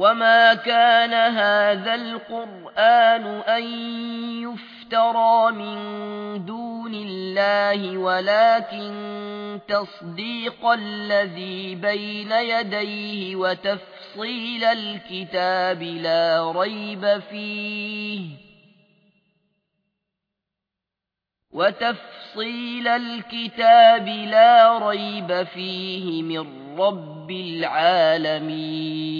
وما كان هذا القرآن أن يفترى من دون الله ولكن تصديق الذي بين يديه وتفصيل الكتاب لا ريب فيه وتفصيل الكتاب لا ريب فيه من رب العالمين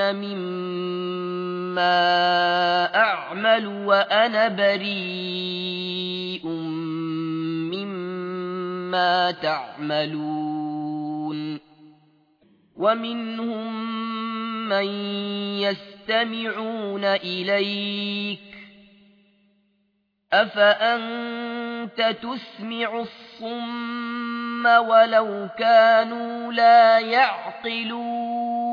مما أعمل وأنا بريء مما تعملون ومنهم من يستمعون إليك أفأنت تسمع الصم ولو كانوا لا يعقلون